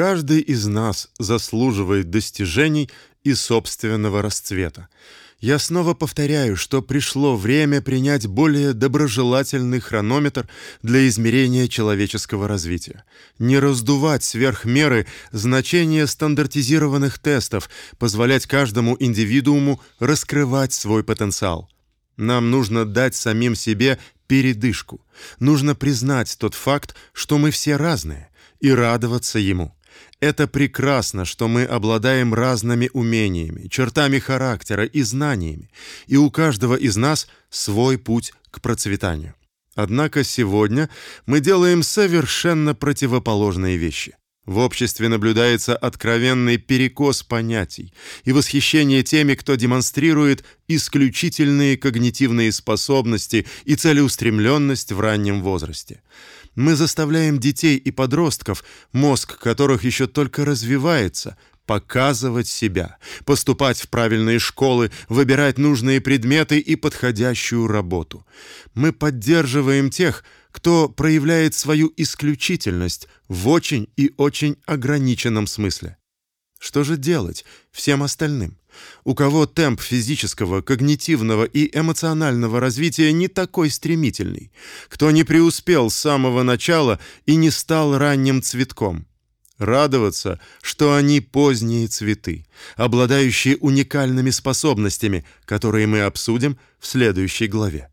Каждый из нас заслуживает достижений и собственного расцвета. Я снова повторяю, что пришло время принять более доброжелательный хронометр для измерения человеческого развития. Не раздувать сверх меры значение стандартизированных тестов, позволять каждому индивидууму раскрывать свой потенциал. Нам нужно дать самим себе передышку. Нужно признать тот факт, что мы все разные, и радоваться ему. Это прекрасно, что мы обладаем разными умениями, чертами характера и знаниями, и у каждого из нас свой путь к процветанию. Однако сегодня мы делаем совершенно противоположные вещи. В обществе наблюдается откровенный перекос понятий и восхищение теми, кто демонстрирует исключительные когнитивные способности и целеустремленность в раннем возрасте. Мы заставляем детей и подростков, мозг которых еще только развивается, показывать себя, поступать в правильные школы, выбирать нужные предметы и подходящую работу. Мы поддерживаем тех, кто проявляет свою исключительность в очень и очень ограниченном смысле. Что же делать всем остальным? У кого темп физического, когнитивного и эмоционального развития не такой стремительный, кто не преуспел с самого начала и не стал ранним цветком. Радоваться, что они поздние цветы, обладающие уникальными способностями, которые мы обсудим в следующей главе.